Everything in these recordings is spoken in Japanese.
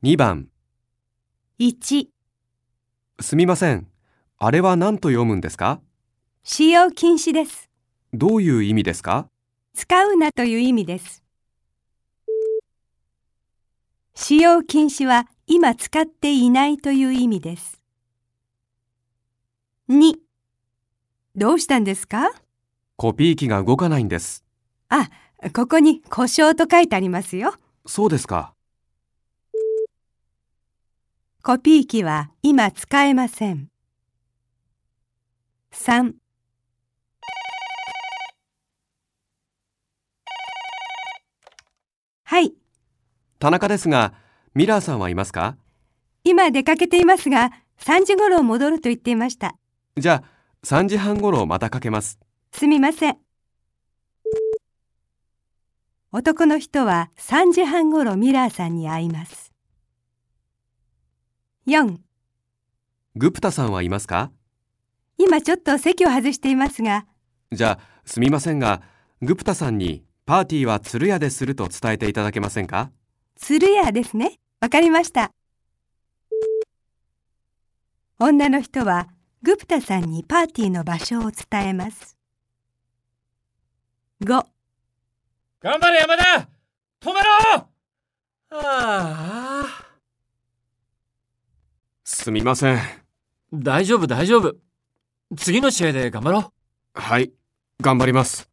2番、1、すみません。あれは何と読むんですか？使用禁止です。どういう意味ですか？使うなという意味です。使用禁止は今使っていないという意味です。2、どうしたんですか？コピー機が動かないんです。あ、ここに故障と書いてありますよ。そうですか。コピー機は今使えません。3はい、田中ですが、ミラーさんはいますか？今出かけていますが、3時頃戻ると言っていました。じゃあ、3時半頃またかけます。すみません。男の人は3時半頃ミラーさんに会います。4. グプタさんはいますか？今ちょっと席を外していますが、じゃあ、すみませんが、グプタさんにパーティーは鶴屋ですると伝えていただけませんか？鶴屋ですね。わかりました。女の人はグプタさんにパーティーの場所を伝えます。5. 頑張れ山田止めろああ。すみません。大丈夫大丈夫。次の試合で頑張ろう。はい、頑張ります。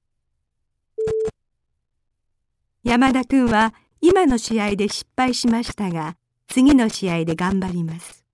山田くんは今の試合で失敗しましたが、次の試合で頑張ります。